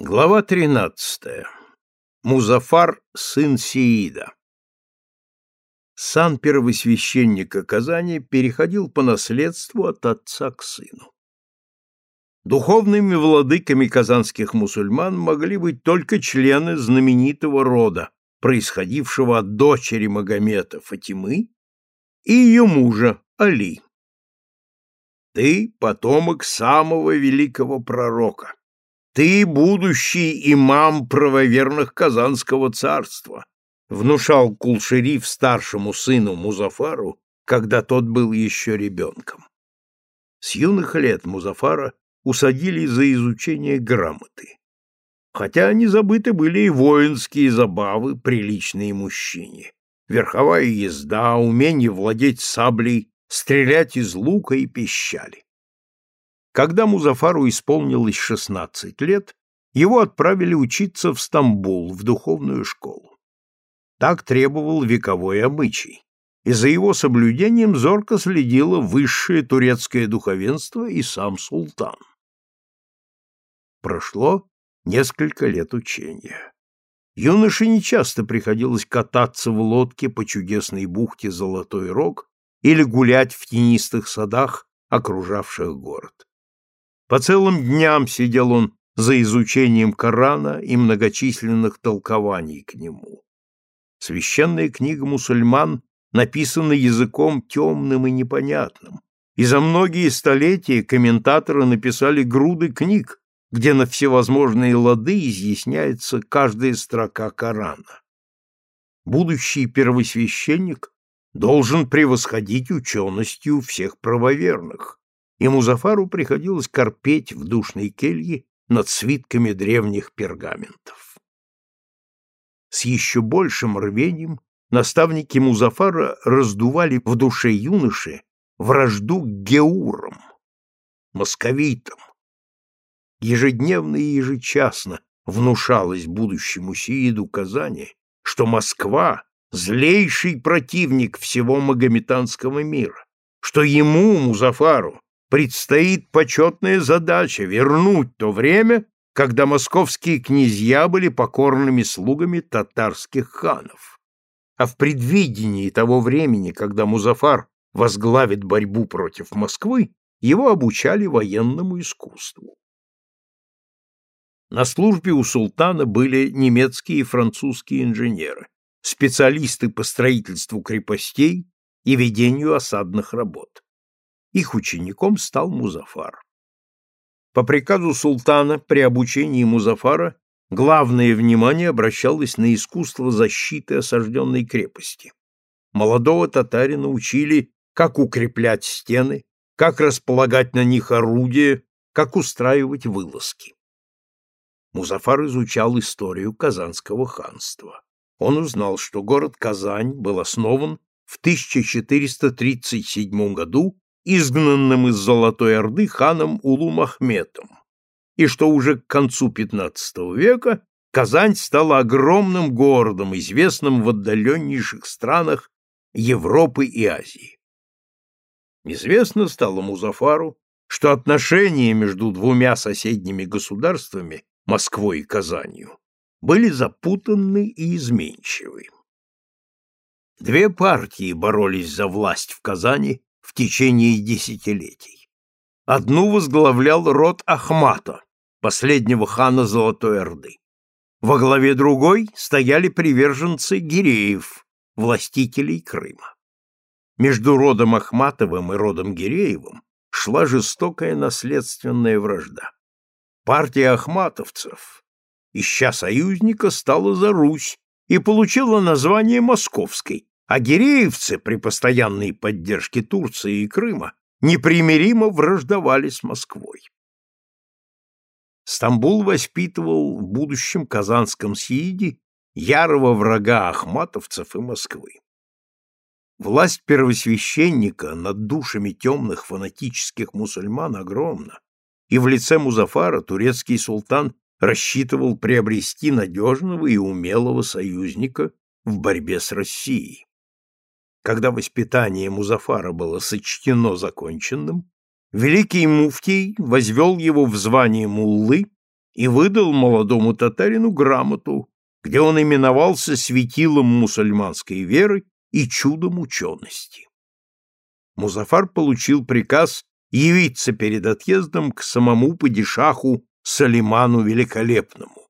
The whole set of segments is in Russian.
Глава 13. Музафар, сын Сеида. Сан первосвященника Казани переходил по наследству от отца к сыну. Духовными владыками казанских мусульман могли быть только члены знаменитого рода, происходившего от дочери Магомета Фатимы и ее мужа Али. Ты потомок самого великого пророка ты будущий имам правоверных Казанского царства, внушал Кулшериф старшему сыну Музафару, когда тот был еще ребенком. С юных лет Музафара усадили за изучение грамоты. Хотя не забыты были и воинские забавы, приличные мужчине. Верховая езда, умение владеть саблей, стрелять из лука и пищали. Когда Музафару исполнилось 16 лет, его отправили учиться в Стамбул, в духовную школу. Так требовал вековой обычай, и за его соблюдением зорко следило высшее турецкое духовенство и сам султан. Прошло несколько лет учения. Юноше нечасто приходилось кататься в лодке по чудесной бухте Золотой Рог или гулять в тенистых садах, окружавших город. По целым дням сидел он за изучением Корана и многочисленных толкований к нему. Священная книга мусульман написана языком темным и непонятным, и за многие столетия комментаторы написали груды книг, где на всевозможные лады изъясняется каждая строка Корана. Будущий первосвященник должен превосходить ученостью всех правоверных, и Музафару приходилось корпеть в душной келье над свитками древних пергаментов. С еще большим рвением наставники Музафара раздували в душе юноши вражду к геурам, московитам. Ежедневно и ежечасно внушалось будущему Сииду Казани, что Москва — злейший противник всего магометанского мира, что ему, Музафару, предстоит почетная задача вернуть то время, когда московские князья были покорными слугами татарских ханов. А в предвидении того времени, когда Музафар возглавит борьбу против Москвы, его обучали военному искусству. На службе у султана были немецкие и французские инженеры, специалисты по строительству крепостей и ведению осадных работ. Их учеником стал Музафар. По приказу султана при обучении Музафара главное внимание обращалось на искусство защиты осажденной крепости. Молодого татарина учили, как укреплять стены, как располагать на них орудия, как устраивать вылазки. Музафар изучал историю Казанского ханства. Он узнал, что город Казань был основан в 1437 году изгнанным из Золотой Орды ханом Улу Ахметом, и что уже к концу XV века Казань стала огромным городом, известным в отдаленнейших странах Европы и Азии. Известно стало Музафару, что отношения между двумя соседними государствами, Москвой и Казанью, были запутанны и изменчивы. Две партии боролись за власть в Казани в течение десятилетий. Одну возглавлял род Ахмата, последнего хана Золотой Орды. Во главе другой стояли приверженцы Гиреев, властителей Крыма. Между родом Ахматовым и родом Гиреевым шла жестокая наследственная вражда. Партия ахматовцев, ища союзника, стала за Русь и получила название Московской, а гиреевцы при постоянной поддержке Турции и Крыма непримиримо враждовали с Москвой. Стамбул воспитывал в будущем казанском Сииде ярого врага ахматовцев и Москвы. Власть первосвященника над душами темных фанатических мусульман огромна, и в лице Музафара турецкий султан рассчитывал приобрести надежного и умелого союзника в борьбе с Россией. Когда воспитание Музафара было сочтено законченным, великий муфтий возвел его в звание муллы и выдал молодому татарину грамоту, где он именовался светилом мусульманской веры и чудом учености. Музафар получил приказ явиться перед отъездом к самому падишаху Салиману Великолепному.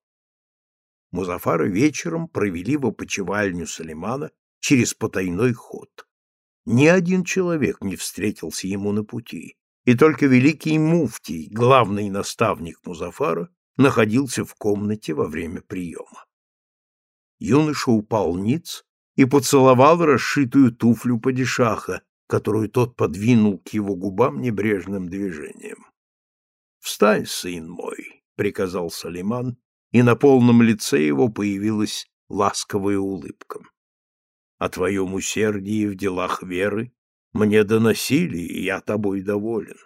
Музафара вечером провели в опочивальню Салимана через потайной ход. Ни один человек не встретился ему на пути, и только великий муфтий, главный наставник Музафара, находился в комнате во время приема. Юноша упал ниц и поцеловал расшитую туфлю падишаха, которую тот подвинул к его губам небрежным движением. «Встань, сын мой», — приказал Салиман, и на полном лице его появилась ласковая улыбка. «О твоем усердии в делах веры мне доносили, и я тобой доволен.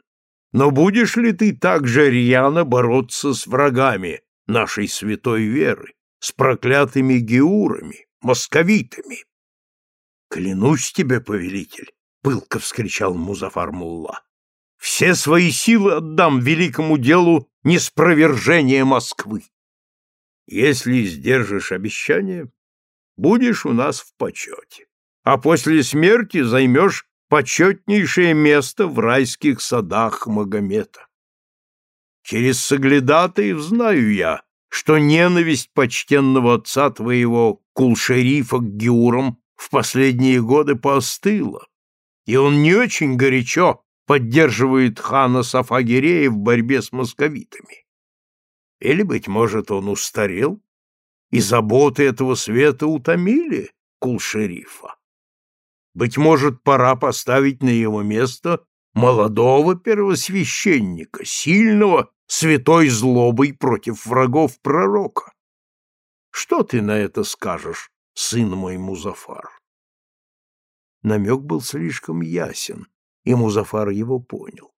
Но будешь ли ты так же рьяно бороться с врагами нашей святой веры, с проклятыми геурами, московитами?» «Клянусь тебе, повелитель, — пылко вскричал Музафар Мулла. «Все свои силы отдам великому делу неспровержения Москвы. Если сдержишь обещание, будешь у нас в почете, а после смерти займешь почетнейшее место в райских садах Магомета. Через соглядатаев знаю я, что ненависть почтенного отца твоего Кулшерифа к Геурам в последние годы поостыла, и он не очень горячо поддерживает хана Сафагирея в борьбе с московитами. Или, быть может, он устарел, и заботы этого света утомили кул-шерифа. Быть может, пора поставить на его место молодого первосвященника, сильного святой злобой против врагов пророка. Что ты на это скажешь, сын мой Музафар? Намек был слишком ясен, и Музафар его понял.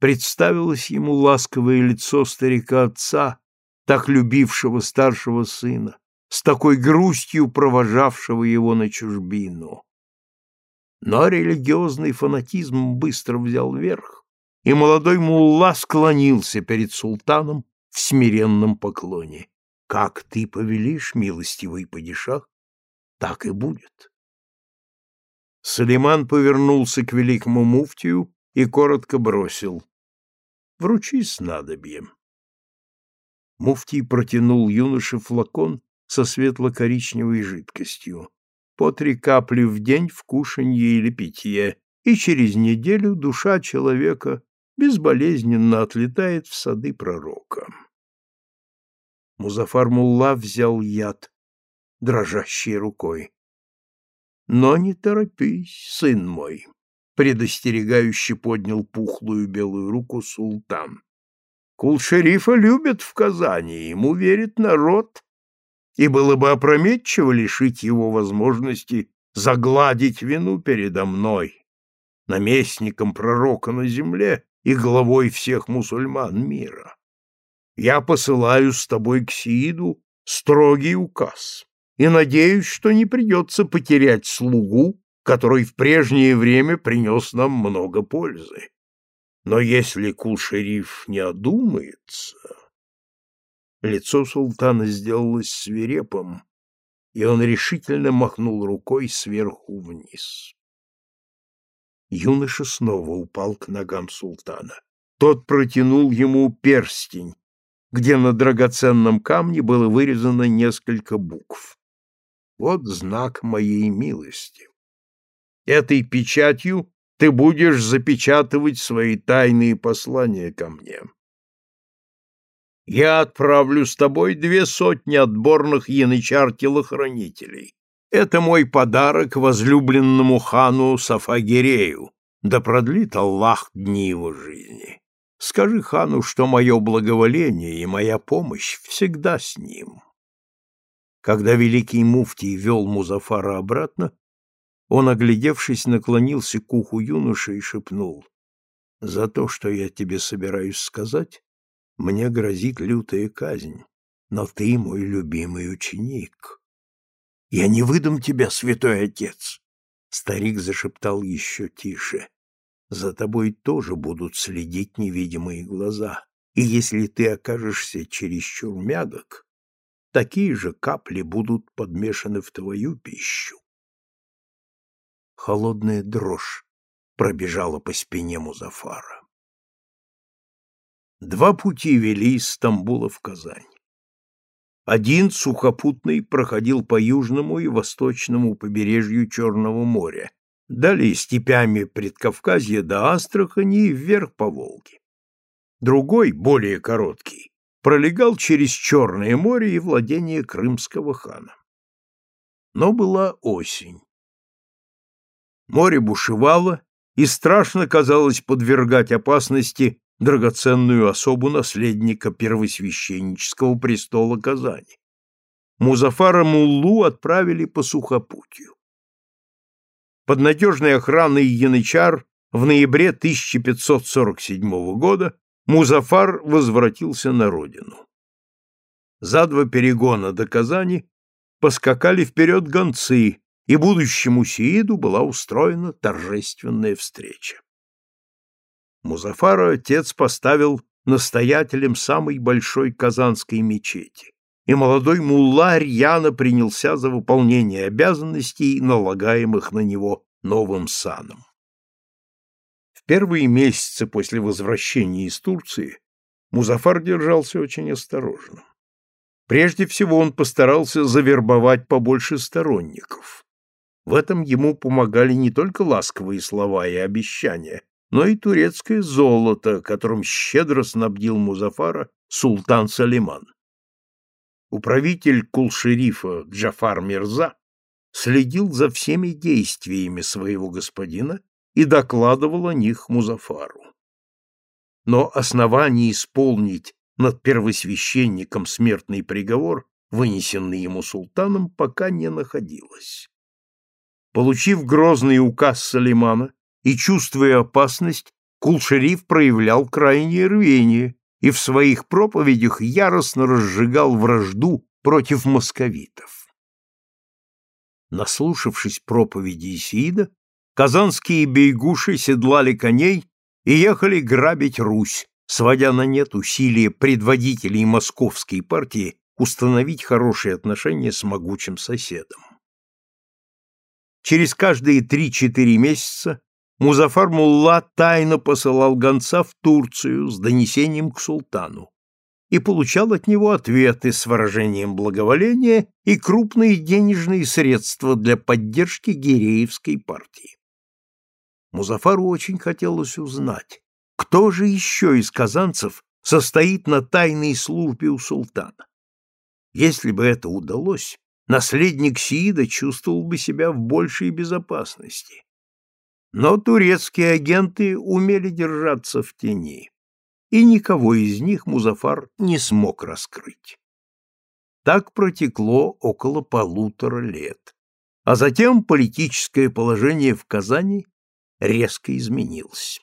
Представилось ему ласковое лицо старика-отца, так любившего старшего сына, с такой грустью провожавшего его на чужбину. Но религиозный фанатизм быстро взял верх, и молодой мулла склонился перед султаном в смиренном поклоне. «Как ты повелишь, милостивый падишах, так и будет». Салиман повернулся к великому муфтию и коротко бросил. «Вручи снадобьем». Муфтий протянул юноше флакон со светло-коричневой жидкостью. По три капли в день в кушанье или питье, и через неделю душа человека безболезненно отлетает в сады пророка. Музафар Мулла взял яд дрожащей рукой. Но не торопись, сын мой, предостерегающе поднял пухлую белую руку султан. Кул-шерифа любят в Казани, ему верит народ, и было бы опрометчиво лишить его возможности загладить вину передо мной, наместником пророка на земле и главой всех мусульман мира. Я посылаю с тобой к Сииду строгий указ и надеюсь, что не придется потерять слугу, который в прежнее время принес нам много пользы. Но если кул-шериф не одумается... Лицо султана сделалось свирепым, и он решительно махнул рукой сверху вниз. Юноша снова упал к ногам султана. Тот протянул ему перстень, где на драгоценном камне было вырезано несколько букв. Вот знак моей милости. Этой печатью ты будешь запечатывать свои тайные послания ко мне. Я отправлю с тобой две сотни отборных янычар-телохранителей. Это мой подарок возлюбленному хану Сафагирею, да продлит Аллах дни его жизни. Скажи хану, что мое благоволение и моя помощь всегда с ним. Когда великий муфтий вел Музафара обратно, он, оглядевшись, наклонился к уху юноши и шепнул, «За то, что я тебе собираюсь сказать, мне грозит лютая казнь, но ты мой любимый ученик. Я не выдам тебя, святой отец!» Старик зашептал еще тише. «За тобой тоже будут следить невидимые глаза, и если ты окажешься чересчур мягок, такие же капли будут подмешаны в твою пищу. Холодная дрожь пробежала по спине Музафара. Два пути вели из Стамбула в Казань. Один сухопутный проходил по южному и восточному побережью Черного моря, далее степями Предкавказья до Астрахани и вверх по Волге. Другой, более короткий, пролегал через Черное море и владение крымского хана. Но была осень. Море бушевало, и страшно казалось подвергать опасности драгоценную особу наследника первосвященнического престола Казани. Музафара Муллу отправили по сухопутью. Под надежной охраной янычар в ноябре 1547 года Музафар возвратился на родину. За два перегона до Казани поскакали вперед гонцы, и будущему Сииду была устроена торжественная встреча. Музафара отец поставил настоятелем самой большой казанской мечети, и молодой мулла рьяно принялся за выполнение обязанностей, налагаемых на него новым саном. В первые месяцы после возвращения из Турции Музафар держался очень осторожно. Прежде всего он постарался завербовать побольше сторонников. В этом ему помогали не только ласковые слова и обещания, но и турецкое золото, которым щедро снабдил Музафара султан Салиман. Управитель кул-шерифа Джафар Мирза следил за всеми действиями своего господина и докладывал о них Музафару. Но оснований исполнить над первосвященником смертный приговор, вынесенный ему султаном, пока не находилось. Получив грозный указ Салимана, и, чувствуя опасность, Кул-шериф проявлял крайнее рвение и в своих проповедях яростно разжигал вражду против московитов. Наслушавшись проповеди Исиида, казанские бейгуши седлали коней и ехали грабить Русь, сводя на нет усилия предводителей московской партии установить хорошие отношения с могучим соседом. Через каждые три-четыре месяца Музафар Мулла тайно посылал гонца в Турцию с донесением к султану и получал от него ответы с выражением благоволения и крупные денежные средства для поддержки Гиреевской партии. Музафару очень хотелось узнать, кто же еще из казанцев состоит на тайной службе у султана. Если бы это удалось, наследник Сиида чувствовал бы себя в большей безопасности но турецкие агенты умели держаться в тени, и никого из них Музафар не смог раскрыть. Так протекло около полутора лет, а затем политическое положение в Казани резко изменилось.